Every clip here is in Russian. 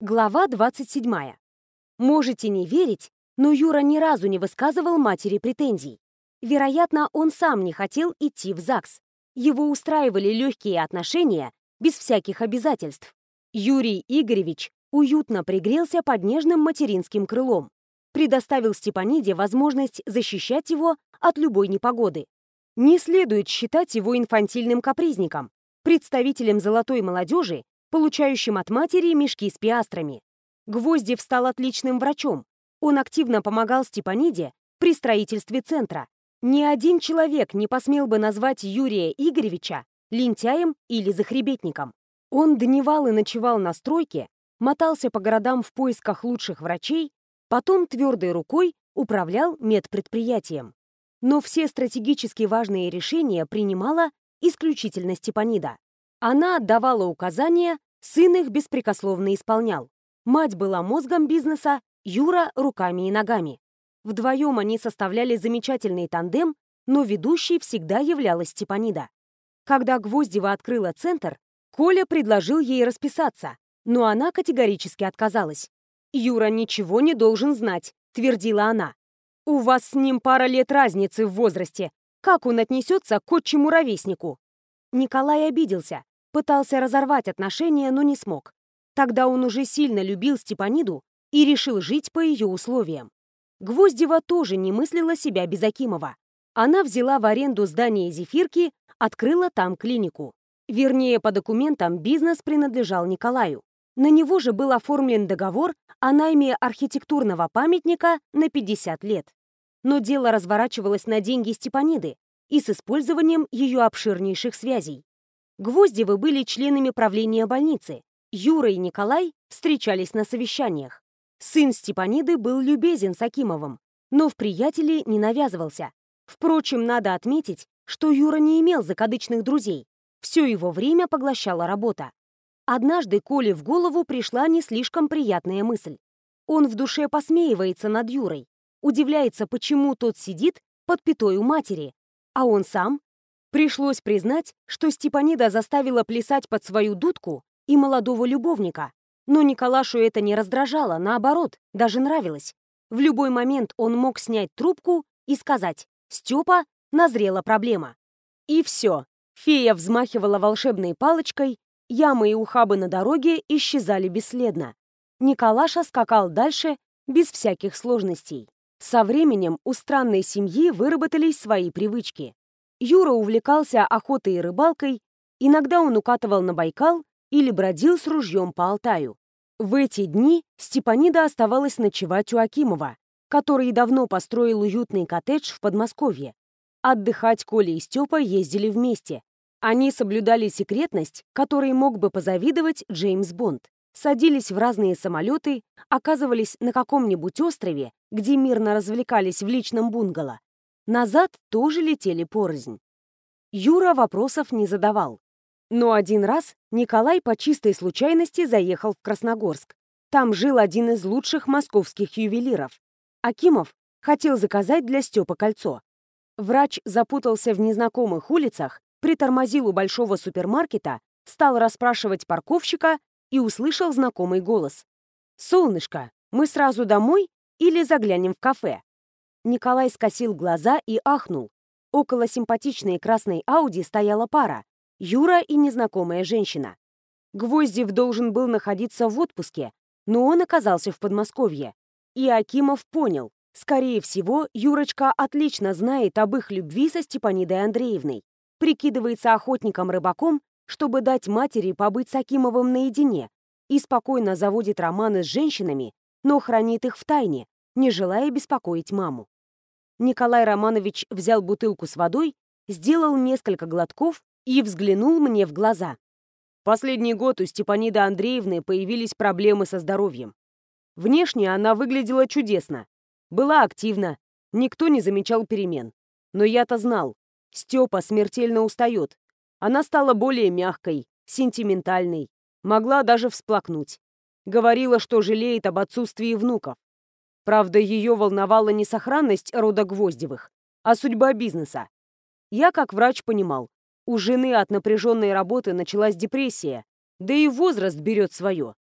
Глава 27. Можете не верить, но Юра ни разу не высказывал матери претензий. Вероятно, он сам не хотел идти в ЗАГС. Его устраивали легкие отношения, без всяких обязательств. Юрий Игоревич уютно пригрелся под нежным материнским крылом, предоставил Степаниде возможность защищать его от любой непогоды. Не следует считать его инфантильным капризником, представителем золотой молодежи, получающим от матери мешки с пиастрами. Гвоздев стал отличным врачом. Он активно помогал Степаниде при строительстве центра. Ни один человек не посмел бы назвать Юрия Игоревича лентяем или захребетником. Он дневал и ночевал на стройке, мотался по городам в поисках лучших врачей, потом твердой рукой управлял медпредприятием. Но все стратегически важные решения принимала исключительно Степанида. Она отдавала указания, сын их беспрекословно исполнял. Мать была мозгом бизнеса, Юра — руками и ногами. Вдвоем они составляли замечательный тандем, но ведущей всегда являлась Степанида. Когда Гвоздева открыла центр, Коля предложил ей расписаться, но она категорически отказалась. «Юра ничего не должен знать», — твердила она. «У вас с ним пара лет разницы в возрасте. Как он отнесется к отчему ровеснику?» Николай обиделся, пытался разорвать отношения, но не смог. Тогда он уже сильно любил Степаниду и решил жить по ее условиям. Гвоздева тоже не мыслила себя без Акимова. Она взяла в аренду здание «Зефирки», открыла там клинику. Вернее, по документам бизнес принадлежал Николаю. На него же был оформлен договор о найме архитектурного памятника на 50 лет. Но дело разворачивалось на деньги Степаниды и с использованием ее обширнейших связей. Гвоздевы были членами правления больницы. Юра и Николай встречались на совещаниях. Сын Степаниды был любезен с Акимовым, но в приятели не навязывался. Впрочем, надо отметить, что Юра не имел закадычных друзей. Все его время поглощала работа. Однажды Коле в голову пришла не слишком приятная мысль. Он в душе посмеивается над Юрой, удивляется, почему тот сидит под пятой у матери, а он сам Пришлось признать, что Степанида заставила плясать под свою дудку и молодого любовника. Но Николашу это не раздражало, наоборот, даже нравилось. В любой момент он мог снять трубку и сказать «Степа, назрела проблема». И все. Фея взмахивала волшебной палочкой, ямы и ухабы на дороге исчезали бесследно. Николаша скакал дальше без всяких сложностей. Со временем у странной семьи выработались свои привычки. Юра увлекался охотой и рыбалкой, иногда он укатывал на Байкал или бродил с ружьем по Алтаю. В эти дни Степанида оставалась ночевать у Акимова, который давно построил уютный коттедж в Подмосковье. Отдыхать Коля и Степа ездили вместе. Они соблюдали секретность, которой мог бы позавидовать Джеймс Бонд. Садились в разные самолеты, оказывались на каком-нибудь острове, где мирно развлекались в личном бунгало, Назад тоже летели порознь. Юра вопросов не задавал. Но один раз Николай по чистой случайности заехал в Красногорск. Там жил один из лучших московских ювелиров. Акимов хотел заказать для Степа кольцо. Врач запутался в незнакомых улицах, притормозил у большого супермаркета, стал расспрашивать парковщика и услышал знакомый голос. «Солнышко, мы сразу домой или заглянем в кафе?» Николай скосил глаза и ахнул. Около симпатичной красной Ауди стояла пара — Юра и незнакомая женщина. Гвоздев должен был находиться в отпуске, но он оказался в Подмосковье. И Акимов понял, скорее всего, Юрочка отлично знает об их любви со Степанидой Андреевной, прикидывается охотником-рыбаком, чтобы дать матери побыть с Акимовым наедине, и спокойно заводит романы с женщинами, но хранит их в тайне, не желая беспокоить маму. Николай Романович взял бутылку с водой, сделал несколько глотков и взглянул мне в глаза. Последний год у Степаниды Андреевны появились проблемы со здоровьем. Внешне она выглядела чудесно. Была активна, никто не замечал перемен. Но я-то знал, Степа смертельно устает. Она стала более мягкой, сентиментальной, могла даже всплакнуть. Говорила, что жалеет об отсутствии внуков. Правда, ее волновала не сохранность рода Гвоздевых, а судьба бизнеса. Я, как врач, понимал, у жены от напряженной работы началась депрессия, да и возраст берет свое.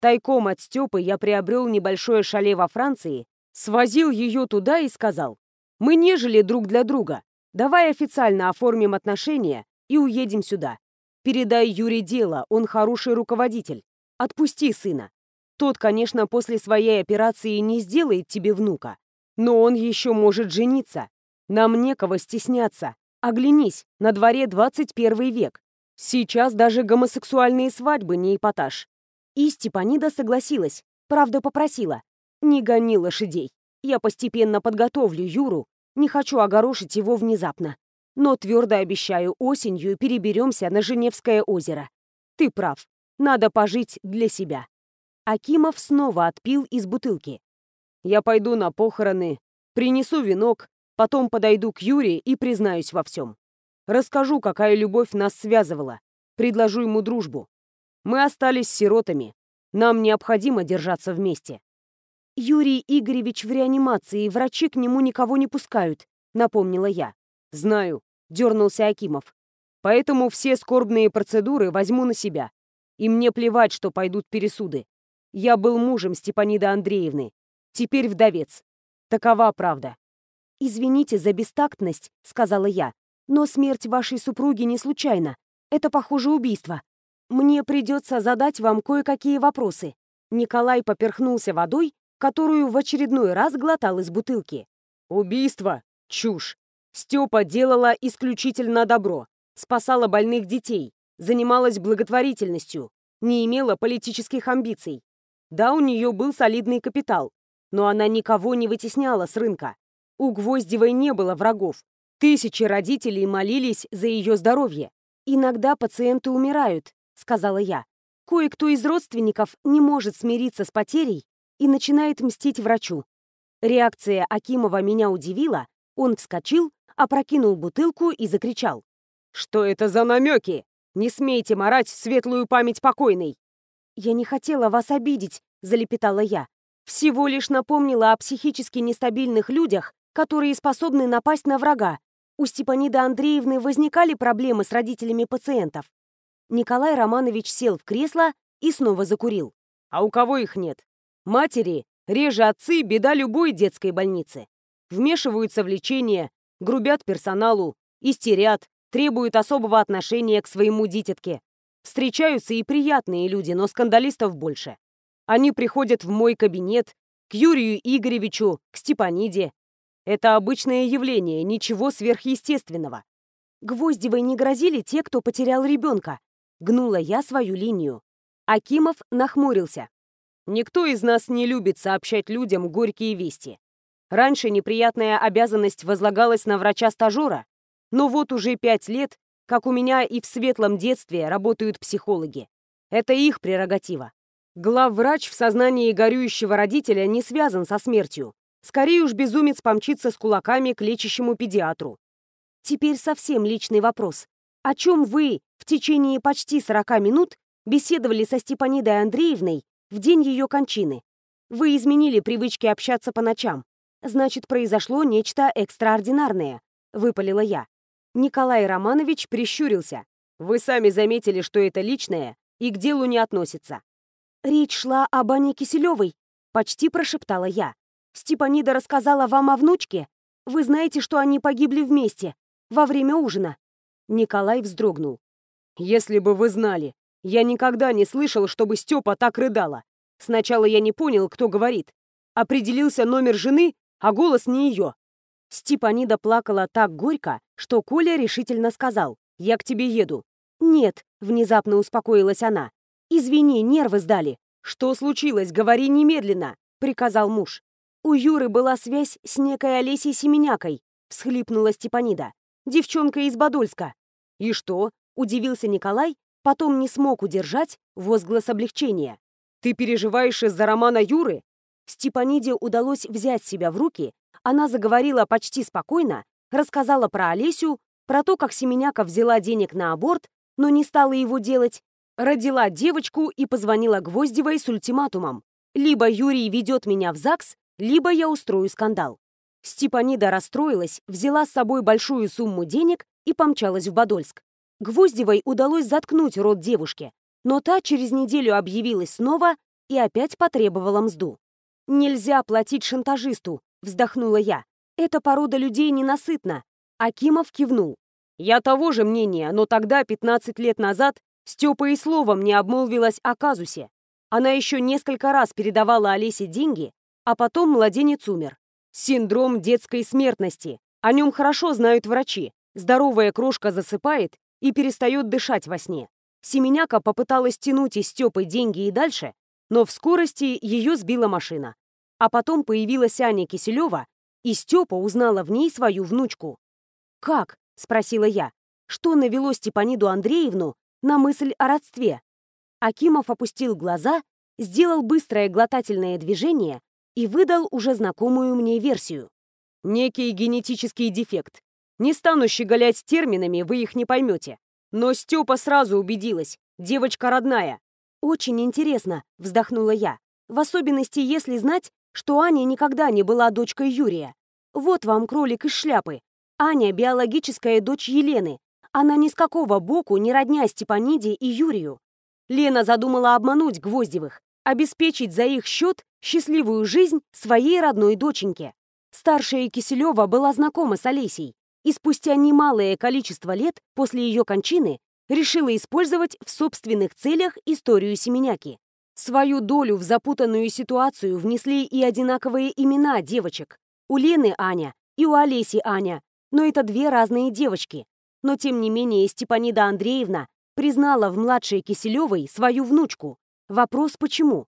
Тайком от Степы я приобрел небольшое шале во Франции, свозил ее туда и сказал, «Мы не жили друг для друга. Давай официально оформим отношения и уедем сюда. Передай Юре дело, он хороший руководитель. Отпусти сына. Тот, конечно, после своей операции не сделает тебе внука, но он еще может жениться. Нам некого стесняться. Оглянись, на дворе 21 век. Сейчас даже гомосексуальные свадьбы не эпатаж. И Степанида согласилась, правда попросила. Не гони лошадей. Я постепенно подготовлю Юру, не хочу огорошить его внезапно. Но твердо обещаю, осенью переберемся на Женевское озеро. Ты прав, надо пожить для себя. Акимов снова отпил из бутылки. Я пойду на похороны, принесу венок, потом подойду к Юре и признаюсь во всем. Расскажу, какая любовь нас связывала, предложу ему дружбу. Мы остались сиротами. Нам необходимо держаться вместе. Юрий Игоревич в реанимации, врачи к нему никого не пускают, напомнила я. Знаю, дернулся Акимов. Поэтому все скорбные процедуры возьму на себя. И мне плевать, что пойдут пересуды. Я был мужем Степаниды Андреевны. Теперь вдовец. Такова правда. «Извините за бестактность», — сказала я. «Но смерть вашей супруги не случайна. Это, похоже, убийство. Мне придется задать вам кое-какие вопросы». Николай поперхнулся водой, которую в очередной раз глотал из бутылки. «Убийство? Чушь. Степа делала исключительно добро. Спасала больных детей. Занималась благотворительностью. Не имела политических амбиций. Да, у нее был солидный капитал. Но она никого не вытесняла с рынка. У Гвоздевой не было врагов. Тысячи родителей молились за ее здоровье. «Иногда пациенты умирают», — сказала я. «Кое-кто из родственников не может смириться с потерей и начинает мстить врачу». Реакция Акимова меня удивила. Он вскочил, опрокинул бутылку и закричал. «Что это за намеки? Не смейте марать светлую память покойной!» «Я не хотела вас обидеть», — залепетала я. «Всего лишь напомнила о психически нестабильных людях, которые способны напасть на врага, у Степаниды Андреевны возникали проблемы с родителями пациентов. Николай Романович сел в кресло и снова закурил. А у кого их нет? Матери, реже отцы, беда любой детской больницы. Вмешиваются в лечение, грубят персоналу, истерят, требуют особого отношения к своему дитятке. Встречаются и приятные люди, но скандалистов больше. Они приходят в мой кабинет, к Юрию Игоревичу, к Степаниде, это обычное явление, ничего сверхъестественного. Гвоздевой не грозили те, кто потерял ребенка. Гнула я свою линию. Акимов нахмурился. Никто из нас не любит сообщать людям горькие вести. Раньше неприятная обязанность возлагалась на врача-стажера, но вот уже пять лет, как у меня и в светлом детстве работают психологи. Это их прерогатива. Главврач в сознании горюющего родителя не связан со смертью, Скорее уж безумец помчится с кулаками к лечащему педиатру. Теперь совсем личный вопрос. О чем вы в течение почти 40 минут беседовали со Степанидой Андреевной в день ее кончины? Вы изменили привычки общаться по ночам. Значит, произошло нечто экстраординарное, выпалила я. Николай Романович прищурился. Вы сами заметили, что это личное и к делу не относится. Речь шла об Ане Киселевой, почти прошептала я. Степанида рассказала вам о внучке? Вы знаете, что они погибли вместе, во время ужина?» Николай вздрогнул. «Если бы вы знали, я никогда не слышал, чтобы Степа так рыдала. Сначала я не понял, кто говорит. Определился номер жены, а голос не ее. Степанида плакала так горько, что Коля решительно сказал «Я к тебе еду». «Нет», — внезапно успокоилась она. «Извини, нервы сдали». «Что случилось? Говори немедленно», — приказал муж. «У Юры была связь с некой Олесей Семенякой», — всхлипнула Степанида. «Девчонка из Подольска». «И что?» — удивился Николай, потом не смог удержать возглас облегчения. «Ты переживаешь из-за романа Юры?» Степаниде удалось взять себя в руки, она заговорила почти спокойно, рассказала про Олесю, про то, как Семеняка взяла денег на аборт, но не стала его делать, родила девочку и позвонила Гвоздевой с ультиматумом. Либо Юрий ведет меня в ЗАГС, либо я устрою скандал. Степанида расстроилась, взяла с собой большую сумму денег и помчалась в Подольск. Гвоздевой удалось заткнуть рот девушке, но та через неделю объявилась снова и опять потребовала мзду. «Нельзя платить шантажисту», — вздохнула я. «Эта порода людей ненасытна». Акимов кивнул. «Я того же мнения, но тогда, 15 лет назад, Степа и словом не обмолвилась о казусе. Она еще несколько раз передавала Олесе деньги, а потом младенец умер. Синдром детской смертности. О нем хорошо знают врачи. Здоровая крошка засыпает и перестает дышать во сне. Семеняка попыталась тянуть из Степы деньги и дальше, но в скорости ее сбила машина. А потом появилась Аня Киселева, и Степа узнала в ней свою внучку. «Как?» — спросила я. «Что навело Степаниду Андреевну на мысль о родстве?» Акимов опустил глаза, сделал быстрое глотательное движение и выдал уже знакомую мне версию. «Некий генетический дефект. Не стану щеголять терминами, вы их не поймете. Но Степа сразу убедилась. Девочка родная. «Очень интересно», — вздохнула я. «В особенности, если знать, что Аня никогда не была дочкой Юрия. Вот вам кролик из шляпы. Аня — биологическая дочь Елены. Она ни с какого боку не родня Степаниде и Юрию. Лена задумала обмануть Гвоздевых, обеспечить за их счет счастливую жизнь своей родной доченьке. Старшая Киселева была знакома с Олесей, и спустя немалое количество лет после ее кончины решила использовать в собственных целях историю Семеняки. Свою долю в запутанную ситуацию внесли и одинаковые имена девочек. У Лены Аня и у Олеси Аня, но это две разные девочки. Но тем не менее Степанида Андреевна признала в младшей Киселевой свою внучку. Вопрос почему?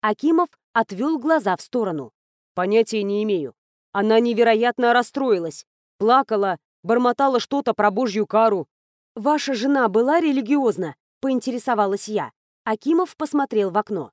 Акимов отвел глаза в сторону. Понятия не имею. Она невероятно расстроилась. Плакала, бормотала что-то про божью кару, «Ваша жена была религиозна?» — поинтересовалась я. Акимов посмотрел в окно.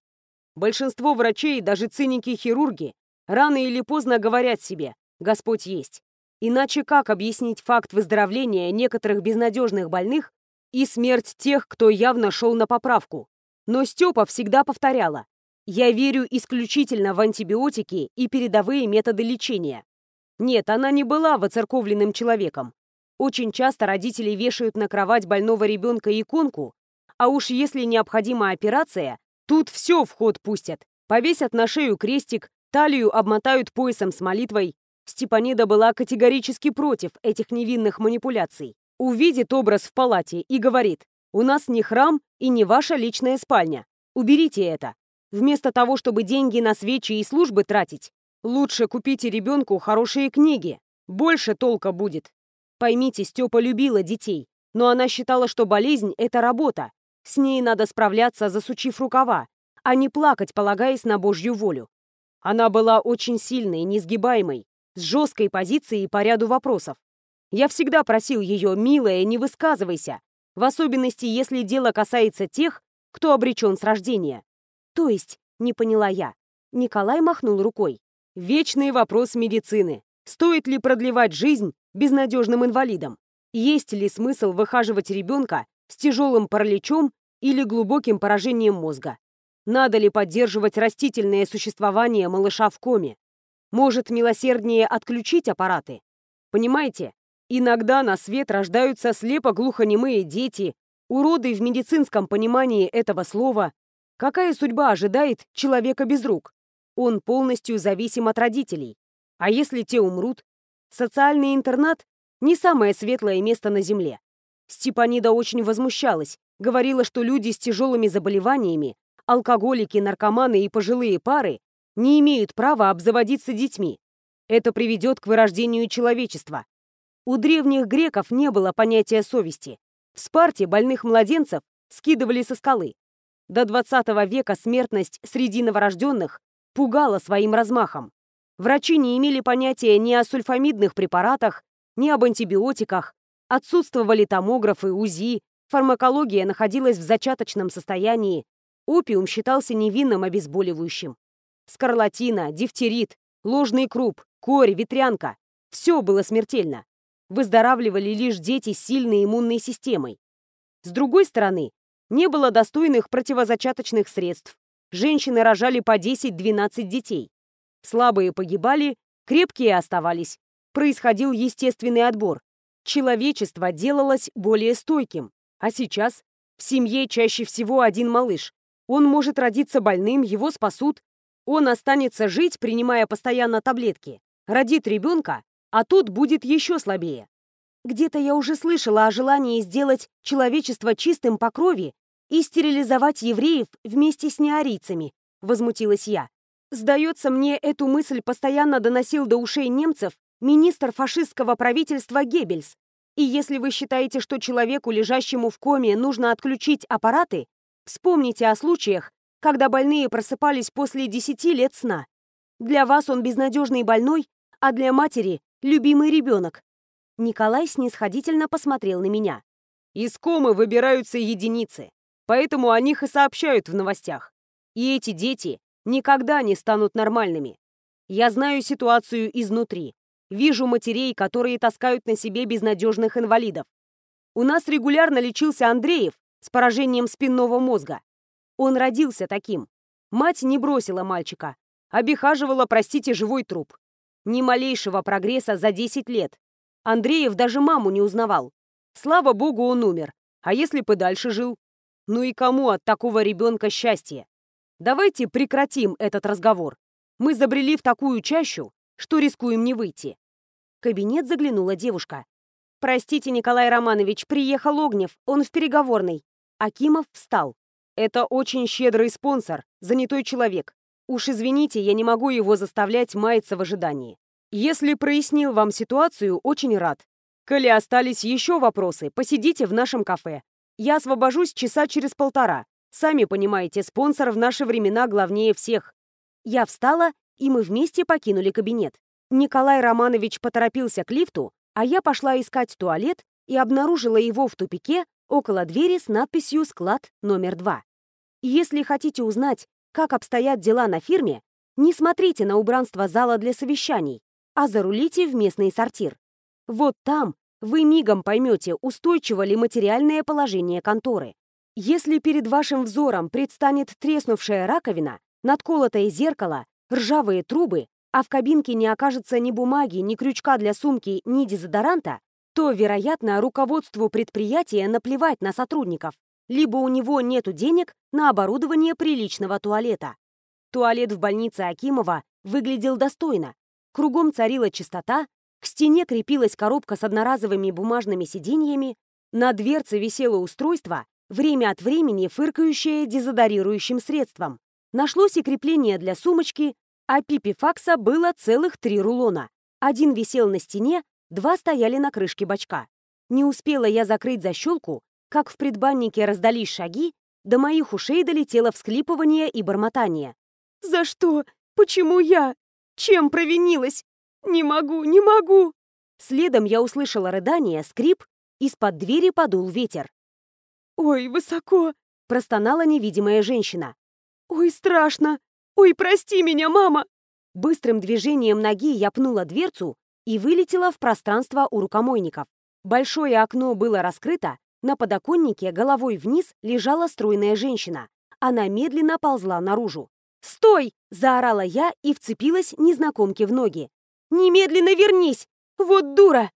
«Большинство врачей, даже циники-хирурги, рано или поздно говорят себе «Господь есть». Иначе как объяснить факт выздоровления некоторых безнадежных больных и смерть тех, кто явно шел на поправку? Но Степа всегда повторяла «Я верю исключительно в антибиотики и передовые методы лечения». Нет, она не была воцерковленным человеком, очень часто родители вешают на кровать больного ребенка иконку, а уж если необходима операция, тут все в ход пустят. Повесят на шею крестик, талию обмотают поясом с молитвой. Степанида была категорически против этих невинных манипуляций. Увидит образ в палате и говорит, «У нас не храм и не ваша личная спальня. Уберите это. Вместо того, чтобы деньги на свечи и службы тратить, лучше купите ребенку хорошие книги. Больше толка будет». Поймите, Степа любила детей, но она считала, что болезнь — это работа. С ней надо справляться, засучив рукава, а не плакать, полагаясь на Божью волю. Она была очень сильной, несгибаемой, с жесткой позицией по ряду вопросов. Я всегда просил ее, милая, не высказывайся, в особенности, если дело касается тех, кто обречен с рождения. То есть, не поняла я. Николай махнул рукой. Вечный вопрос медицины. Стоит ли продлевать жизнь безнадежным инвалидом? Есть ли смысл выхаживать ребенка с тяжелым параличом или глубоким поражением мозга? Надо ли поддерживать растительное существование малыша в коме? Может, милосерднее отключить аппараты? Понимаете, иногда на свет рождаются слепо-глухонемые дети, уроды в медицинском понимании этого слова. Какая судьба ожидает человека без рук? Он полностью зависим от родителей. А если те умрут? Социальный интернат — не самое светлое место на Земле. Степанида очень возмущалась, говорила, что люди с тяжелыми заболеваниями, алкоголики, наркоманы и пожилые пары не имеют права обзаводиться детьми. Это приведет к вырождению человечества. У древних греков не было понятия совести. В Спарте больных младенцев скидывали со скалы. До 20 века смертность среди новорожденных пугала своим размахом. Врачи не имели понятия ни о сульфамидных препаратах, ни об антибиотиках. Отсутствовали томографы, УЗИ, фармакология находилась в зачаточном состоянии. Опиум считался невинным обезболивающим. Скарлатина, дифтерит, ложный круп, корь, ветрянка – все было смертельно. Выздоравливали лишь дети с сильной иммунной системой. С другой стороны, не было достойных противозачаточных средств. Женщины рожали по 10-12 детей. Слабые погибали, крепкие оставались. Происходил естественный отбор. Человечество делалось более стойким. А сейчас в семье чаще всего один малыш. Он может родиться больным, его спасут. Он останется жить, принимая постоянно таблетки. Родит ребенка, а тот будет еще слабее. Где-то я уже слышала о желании сделать человечество чистым по крови и стерилизовать евреев вместе с неарийцами, возмутилась я. Сдается мне, эту мысль постоянно доносил до ушей немцев министр фашистского правительства Геббельс. И если вы считаете, что человеку, лежащему в коме, нужно отключить аппараты, Вспомните о случаях, когда больные просыпались после 10 лет сна. Для вас он безнадежный больной, а для матери – любимый ребенок. Николай снисходительно посмотрел на меня. Из комы выбираются единицы, поэтому о них и сообщают в новостях. И эти дети никогда не станут нормальными. Я знаю ситуацию изнутри. Вижу матерей, которые таскают на себе безнадежных инвалидов. У нас регулярно лечился Андреев, с поражением спинного мозга. Он родился таким. Мать не бросила мальчика, обихаживала, простите, живой труп. Ни малейшего прогресса за 10 лет. Андреев даже маму не узнавал. Слава богу, он умер. А если бы дальше жил? Ну и кому от такого ребенка счастье? Давайте прекратим этот разговор. Мы забрели в такую чащу, что рискуем не выйти. Кабинет заглянула девушка. «Простите, Николай Романович, приехал Огнев, он в переговорной». Акимов встал. «Это очень щедрый спонсор, занятой человек. Уж извините, я не могу его заставлять маяться в ожидании. Если прояснил вам ситуацию, очень рад. Коли остались еще вопросы, посидите в нашем кафе. Я освобожусь часа через полтора. Сами понимаете, спонсор в наши времена главнее всех». Я встала, и мы вместе покинули кабинет. Николай Романович поторопился к лифту, а я пошла искать туалет и обнаружила его в тупике около двери с надписью «Склад номер 2». Если хотите узнать, как обстоят дела на фирме, не смотрите на убранство зала для совещаний, а зарулите в местный сортир. Вот там вы мигом поймете, устойчиво ли материальное положение конторы. Если перед вашим взором предстанет треснувшая раковина, надколотое зеркало, ржавые трубы, а в кабинке не окажется ни бумаги, ни крючка для сумки, ни дезодоранта, то, вероятно, руководству предприятия наплевать на сотрудников, либо у него нет денег на оборудование приличного туалета. Туалет в больнице Акимова выглядел достойно. Кругом царила чистота, к стене крепилась коробка с одноразовыми бумажными сиденьями, на дверце висело устройство, время от времени фыркающее дезодорирующим средством. Нашлось и крепление для сумочки, а пипифакса было целых три рулона. Один висел на стене, Два стояли на крышке бачка. Не успела я закрыть защелку, как в предбаннике раздались шаги, до моих ушей долетело всклипывание и бормотание. «За что? Почему я? Чем провинилась? Не могу, не могу!» Следом я услышала рыдание, скрип, из-под двери подул ветер. «Ой, высоко!» — простонала невидимая женщина. «Ой, страшно! Ой, прости меня, мама!» Быстрым движением ноги я пнула дверцу и вылетела в пространство у рукомойников. Большое окно было раскрыто, на подоконнике головой вниз лежала стройная женщина. Она медленно ползла наружу. «Стой!» – заорала я и вцепилась незнакомке в ноги. «Немедленно вернись! Вот дура!»